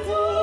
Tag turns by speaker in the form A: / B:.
A: Oh.